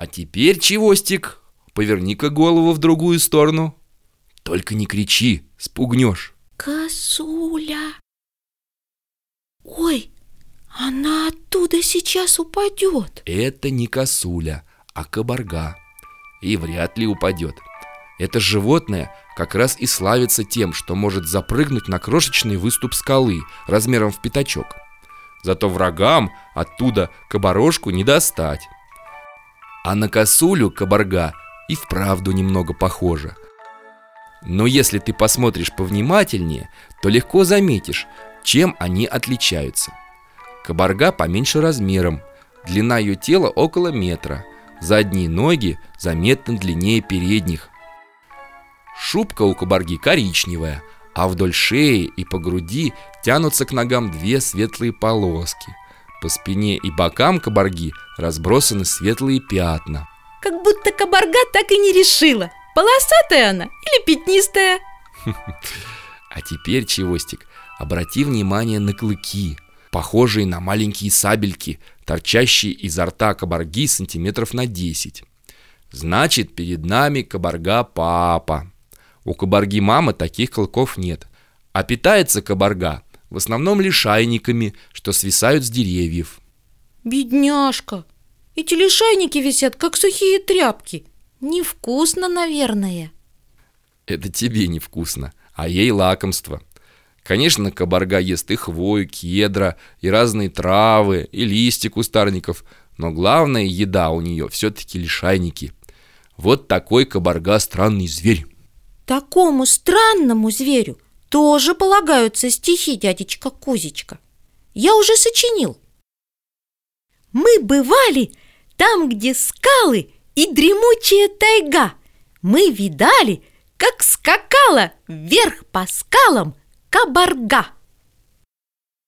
А теперь, Чевостик, поверни-ка голову в другую сторону. Только не кричи, спугнешь. Косуля. Ой, она оттуда сейчас упадет. Это не косуля, а кабарга. И вряд ли упадет. Это животное как раз и славится тем, что может запрыгнуть на крошечный выступ скалы размером в пятачок. Зато врагам оттуда кабарошку не достать. А на косулю кабарга и вправду немного похожа. Но если ты посмотришь повнимательнее, то легко заметишь, чем они отличаются. Кабарга поменьше размером, длина ее тела около метра, задние ноги заметно длиннее передних. Шубка у кабарги коричневая, а вдоль шеи и по груди тянутся к ногам две светлые полоски. По спине и бокам кабарги разбросаны светлые пятна. Как будто кабарга так и не решила, полосатая она или пятнистая. А теперь, Чевостик, обрати внимание на клыки, похожие на маленькие сабельки, торчащие изо рта кабарги сантиметров на 10. Значит, перед нами кабарга папа. У кабарги мамы таких клыков нет. А питается кабарга в основном лишайниками, что свисают с деревьев. Бедняжка, эти лишайники висят, как сухие тряпки. Невкусно, наверное. Это тебе невкусно, а ей лакомство. Конечно, кабарга ест и хвою, кедра, и разные травы, и листья кустарников, но главная еда у нее все-таки лишайники. Вот такой кабарга странный зверь. Такому странному зверю тоже полагаются стихи, дядечка Кузечка. Я уже сочинил. Мы бывали там, где скалы и дремучая тайга. Мы видали, как скакала вверх по скалам кабарга.